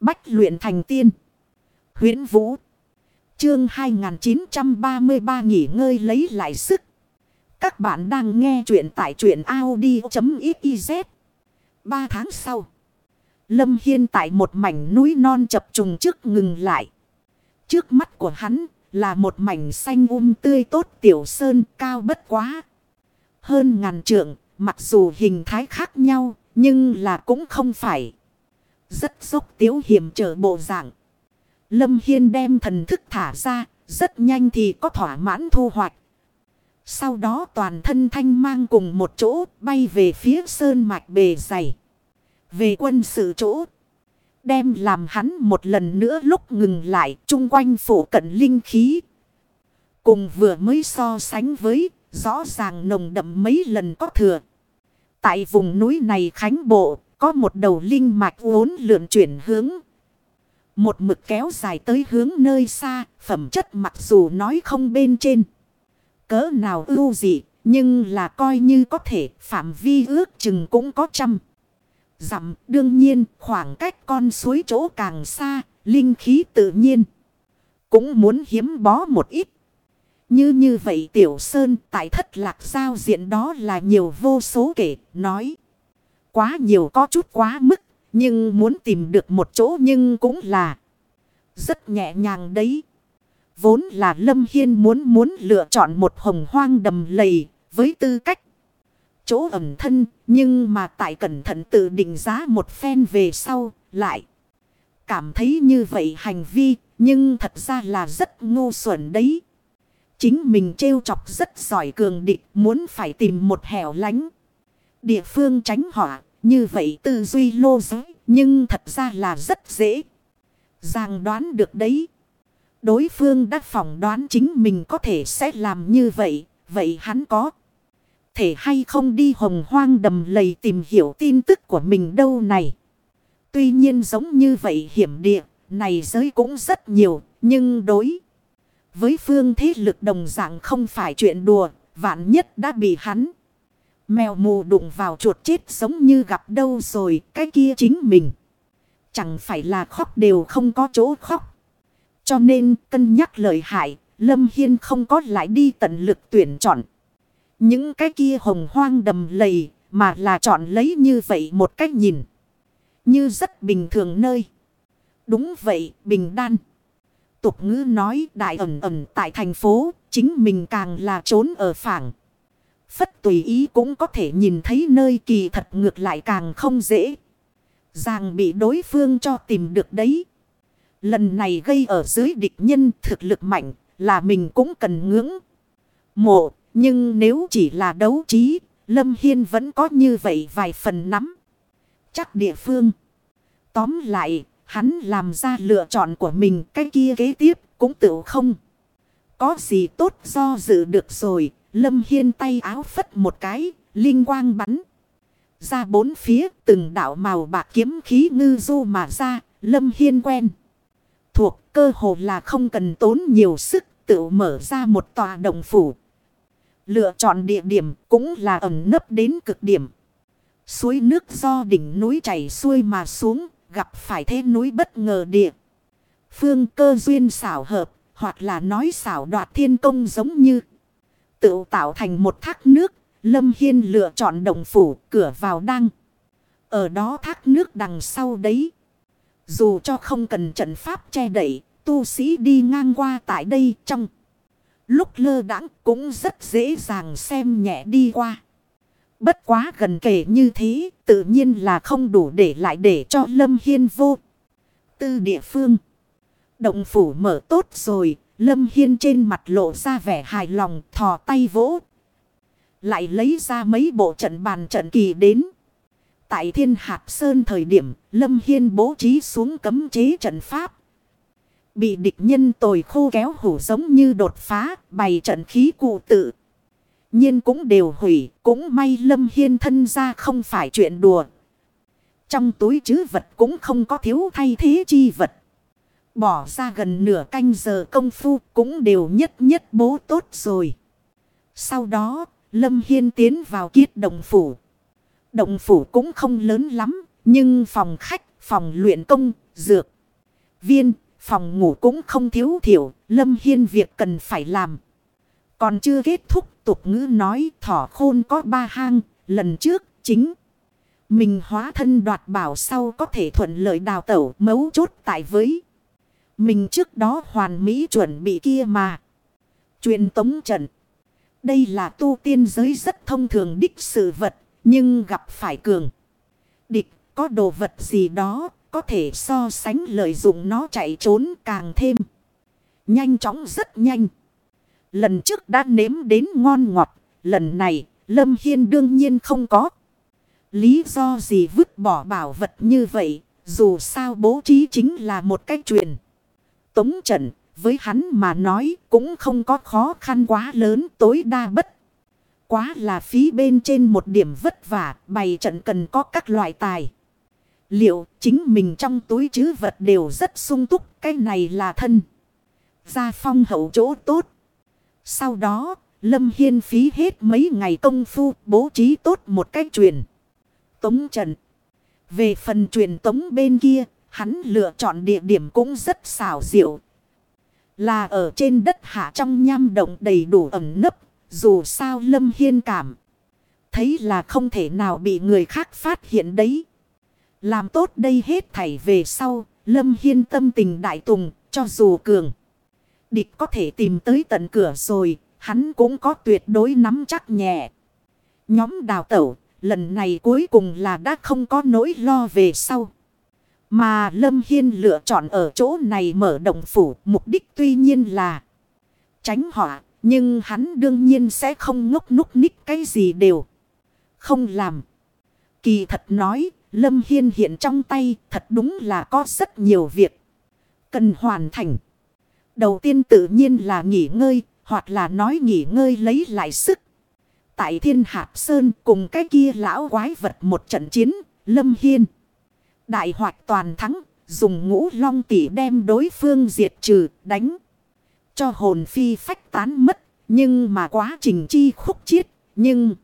Bách luyện thành tiên. huyễn Vũ. Chương 2933 nghỉ ngơi lấy lại sức. Các bạn đang nghe truyện tại truyện Audi.xyz. Ba tháng sau. Lâm Hiên tại một mảnh núi non chập trùng trước ngừng lại. Trước mắt của hắn là một mảnh xanh um tươi tốt tiểu sơn cao bất quá. Hơn ngàn trượng, mặc dù hình thái khác nhau, nhưng là cũng không phải. Rất dốc tiếu hiểm trở bộ dạng. Lâm Hiên đem thần thức thả ra, rất nhanh thì có thỏa mãn thu hoạch. Sau đó toàn thân thanh mang cùng một chỗ bay về phía sơn mạch bề dày. Về quân sự chỗ. Đem làm hắn một lần nữa lúc ngừng lại chung quanh phủ cận linh khí. Cùng vừa mới so sánh với rõ ràng nồng đậm mấy lần có thừa. Tại vùng núi này khánh bộ có một đầu linh mạch uốn lượn chuyển hướng. Một mực kéo dài tới hướng nơi xa, phẩm chất mặc dù nói không bên trên. Cỡ nào ưu dị, nhưng là coi như có thể phạm vi ước chừng cũng có trăm. Dặm đương nhiên khoảng cách con suối chỗ càng xa, linh khí tự nhiên. Cũng muốn hiếm bó một ít. Như như vậy Tiểu Sơn tại thất lạc giao diện đó là nhiều vô số kể, nói. Quá nhiều có chút quá mức, nhưng muốn tìm được một chỗ nhưng cũng là rất nhẹ nhàng đấy. Vốn là Lâm Hiên muốn muốn lựa chọn một hồng hoang đầm lầy với tư cách. Chỗ ẩm thân nhưng mà tại cẩn thận tự định giá một phen về sau lại. Cảm thấy như vậy hành vi nhưng thật ra là rất ngu xuẩn đấy. Chính mình trêu chọc rất giỏi cường địch muốn phải tìm một hẻo lánh. Địa phương tránh họa như vậy tư duy lô giới, nhưng thật ra là rất dễ. Giang đoán được đấy. Đối phương đã phỏng đoán chính mình có thể sẽ làm như vậy. Vậy hắn có thể hay không đi hồng hoang đầm lầy tìm hiểu tin tức của mình đâu này. Tuy nhiên giống như vậy hiểm địa, này giới cũng rất nhiều. Nhưng đối với phương thế lực đồng dạng không phải chuyện đùa. Vạn nhất đã bị hắn. Mèo mù đụng vào chuột chết giống như gặp đâu rồi. Cái kia chính mình. Chẳng phải là khóc đều không có chỗ khóc. Cho nên cân nhắc lợi hại. Lâm Hiên không có lại đi tận lực tuyển chọn. Những cái kia hồng hoang đầm lầy. Mà là chọn lấy như vậy một cách nhìn. Như rất bình thường nơi. Đúng vậy, bình đan. Tục ngữ nói đại ẩn ẩn tại thành phố, chính mình càng là trốn ở phảng. Phất tùy ý cũng có thể nhìn thấy nơi kỳ thật ngược lại càng không dễ. Giang bị đối phương cho tìm được đấy. Lần này gây ở dưới địch nhân thực lực mạnh là mình cũng cần ngưỡng. Mộ, nhưng nếu chỉ là đấu trí, Lâm Hiên vẫn có như vậy vài phần nắm. Chắc địa phương. Tóm lại, hắn làm ra lựa chọn của mình cái kia kế tiếp cũng tự không. Có gì tốt do dự được rồi, Lâm Hiên tay áo phất một cái, linh quang bắn. Ra bốn phía từng đảo màu bạc kiếm khí ngư du mà ra, Lâm Hiên quen. Thuộc cơ hồ là không cần tốn nhiều sức tự mở ra một tòa đồng phủ. Lựa chọn địa điểm cũng là ẩn nấp đến cực điểm. Suối nước do đỉnh núi chảy xuôi mà xuống, gặp phải thế núi bất ngờ địa. Phương cơ duyên xảo hợp, hoặc là nói xảo đoạt thiên công giống như tự tạo thành một thác nước. Lâm Hiên lựa chọn đồng phủ cửa vào đăng. Ở đó thác nước đằng sau đấy. Dù cho không cần trận pháp che đẩy, tu sĩ đi ngang qua tại đây trong. Lúc lơ đãng cũng rất dễ dàng xem nhẹ đi qua. Bất quá gần kể như thế, tự nhiên là không đủ để lại để cho Lâm Hiên vô. Tư địa phương. Động phủ mở tốt rồi, Lâm Hiên trên mặt lộ ra vẻ hài lòng, thò tay vỗ. Lại lấy ra mấy bộ trận bàn trận kỳ đến. Tại thiên hạt sơn thời điểm, Lâm Hiên bố trí xuống cấm chế trận pháp. Bị địch nhân tồi khô kéo hủ giống như đột phá, bày trận khí cụ tự. nhiên cũng đều hủy, cũng may Lâm Hiên thân ra không phải chuyện đùa. Trong túi chứ vật cũng không có thiếu thay thế chi vật. Bỏ ra gần nửa canh giờ công phu cũng đều nhất nhất bố tốt rồi. Sau đó, Lâm Hiên tiến vào kiết động phủ. Động phủ cũng không lớn lắm, nhưng phòng khách, phòng luyện công, dược, viên, phòng ngủ cũng không thiếu thiểu, Lâm Hiên việc cần phải làm. Còn chưa kết thúc, tục ngữ nói thỏ khôn có ba hang, lần trước chính. Mình hóa thân đoạt bảo sau có thể thuận lợi đào tẩu mấu chốt tại với. Mình trước đó hoàn mỹ chuẩn bị kia mà. Truyền tống trận. Đây là tu tiên giới rất thông thường đích sự vật. Nhưng gặp phải cường. Địch, có đồ vật gì đó. Có thể so sánh lợi dụng nó chạy trốn càng thêm. Nhanh chóng rất nhanh. Lần trước đã nếm đến ngon ngọt. Lần này, Lâm Hiên đương nhiên không có. Lý do gì vứt bỏ bảo vật như vậy. Dù sao bố trí chính là một cách truyền. Tống trận với hắn mà nói cũng không có khó khăn quá lớn tối đa bất. Quá là phí bên trên một điểm vất vả bày trận cần có các loại tài. Liệu chính mình trong túi chứ vật đều rất sung túc cái này là thân. Gia phong hậu chỗ tốt. Sau đó Lâm Hiên phí hết mấy ngày công phu bố trí tốt một cách truyền. Tống trận. Về phần truyền tống bên kia, hắn lựa chọn địa điểm cũng rất xảo diệu. Là ở trên đất hạ trong nham động đầy đủ ẩm nấp, dù sao Lâm Hiên cảm. Thấy là không thể nào bị người khác phát hiện đấy. Làm tốt đây hết thảy về sau, Lâm Hiên tâm tình đại tùng, cho dù cường. Địch có thể tìm tới tận cửa rồi, hắn cũng có tuyệt đối nắm chắc nhẹ. Nhóm đào tẩu, lần này cuối cùng là đã không có nỗi lo về sau. Mà Lâm Hiên lựa chọn ở chỗ này mở động phủ, mục đích tuy nhiên là tránh họa, nhưng hắn đương nhiên sẽ không ngốc núc ních cái gì đều. Không làm. Kỳ thật nói, Lâm Hiên hiện trong tay thật đúng là có rất nhiều việc. Cần hoàn thành. Đầu tiên tự nhiên là nghỉ ngơi, hoặc là nói nghỉ ngơi lấy lại sức. Tại thiên hạp sơn cùng cái kia lão quái vật một trận chiến, Lâm Hiên. Đại hoạch toàn thắng, dùng ngũ long tỷ đem đối phương diệt trừ, đánh. Cho hồn phi phách tán mất, nhưng mà quá trình chi khúc chiết, nhưng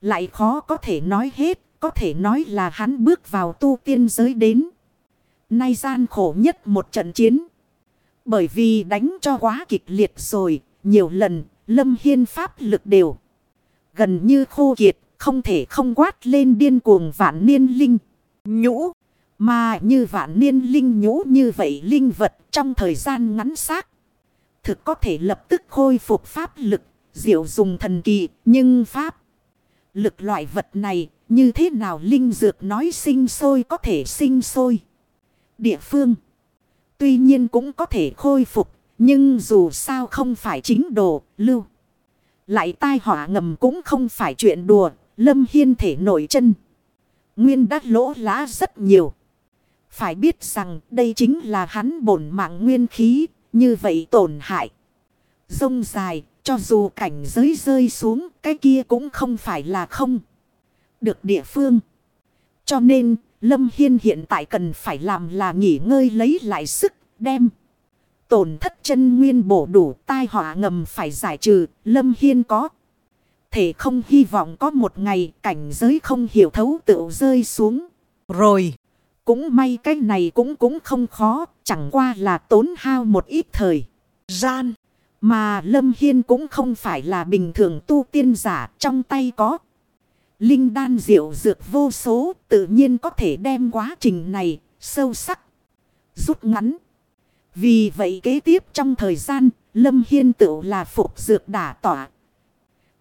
lại khó có thể nói hết, có thể nói là hắn bước vào tu tiên giới đến. Nay gian khổ nhất một trận chiến. Bởi vì đánh cho quá kịch liệt rồi, nhiều lần, lâm hiên pháp lực đều. Gần như khô kiệt, không thể không quát lên điên cuồng vạn niên linh. Nhũ, mà như vạn niên linh nhũ như vậy linh vật trong thời gian ngắn xác. Thực có thể lập tức khôi phục pháp lực, diệu dùng thần kỳ, nhưng pháp. Lực loại vật này như thế nào linh dược nói sinh sôi có thể sinh sôi. Địa phương. Tuy nhiên cũng có thể khôi phục. Nhưng dù sao không phải chính đồ, lưu. Lại tai họa ngầm cũng không phải chuyện đùa. Lâm Hiên thể nổi chân. Nguyên đắt lỗ lá rất nhiều. Phải biết rằng đây chính là hắn bổn mạng nguyên khí, như vậy tổn hại. Dông dài, cho dù cảnh giới rơi xuống, cái kia cũng không phải là không. Được địa phương. Cho nên, Lâm Hiên hiện tại cần phải làm là nghỉ ngơi lấy lại sức, đem. Tổn thất chân nguyên bổ đủ tai họa ngầm phải giải trừ, Lâm Hiên có. Thể không hy vọng có một ngày cảnh giới không hiểu thấu tự rơi xuống. Rồi. Cũng may cái này cũng cũng không khó, chẳng qua là tốn hao một ít thời gian. Mà Lâm Hiên cũng không phải là bình thường tu tiên giả trong tay có. Linh đan diệu dược vô số tự nhiên có thể đem quá trình này sâu sắc, rút ngắn. Vì vậy kế tiếp trong thời gian Lâm Hiên tự là phục dược đả tỏa.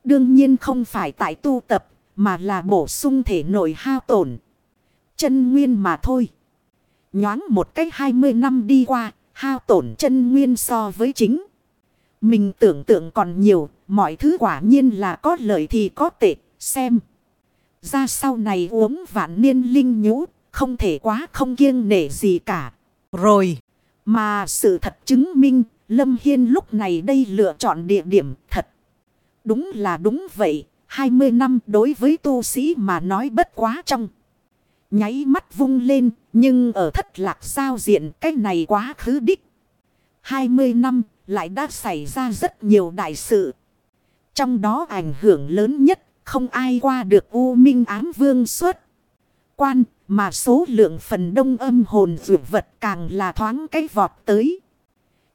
Đương nhiên không phải tại tu tập mà là bổ sung thể nội hao tổn chân nguyên mà thôi. Nhoáng một cách 20 năm đi qua, hao tổn chân nguyên so với chính. Mình tưởng tượng còn nhiều, mọi thứ quả nhiên là có lợi thì có tệ, xem. Ra sau này uống vạn niên linh nhũ, không thể quá không kiêng nể gì cả. Rồi, mà sự thật chứng minh, Lâm Hiên lúc này đây lựa chọn địa điểm thật. Đúng là đúng vậy, 20 năm đối với tu sĩ mà nói bất quá trong nháy mắt vung lên, nhưng ở thất lạc sao diện cái này quá khứ đích. 20 năm lại đã xảy ra rất nhiều đại sự. Trong đó ảnh hưởng lớn nhất, không ai qua được U Minh ám vương xuất Quan, mà số lượng phần đông âm hồn vượt vật càng là thoáng cái vọt tới.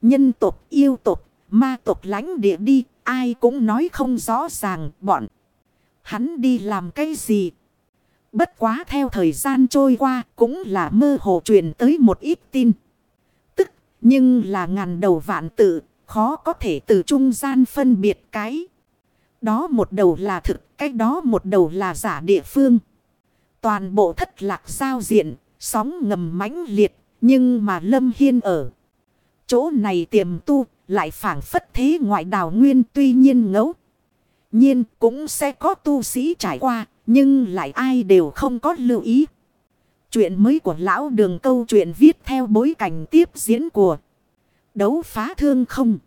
Nhân tộc yêu tộc, ma tộc lãnh địa đi, ai cũng nói không rõ ràng bọn. Hắn đi làm cái gì? Bất quá theo thời gian trôi qua cũng là mơ hồ truyền tới một ít tin. Tức, nhưng là ngàn đầu vạn tự, khó có thể từ trung gian phân biệt cái. Đó một đầu là thực, cái đó một đầu là giả địa phương. Toàn bộ thất lạc giao diện, sóng ngầm mãnh liệt, nhưng mà Lâm Hiên ở. Chỗ này tiềm tu, lại phản phất thế ngoại đào nguyên tuy nhiên ngẫu. Nhiên cũng sẽ có tu sĩ trải qua, nhưng lại ai đều không có lưu ý. Chuyện mới của lão đường câu chuyện viết theo bối cảnh tiếp diễn của đấu phá thương không.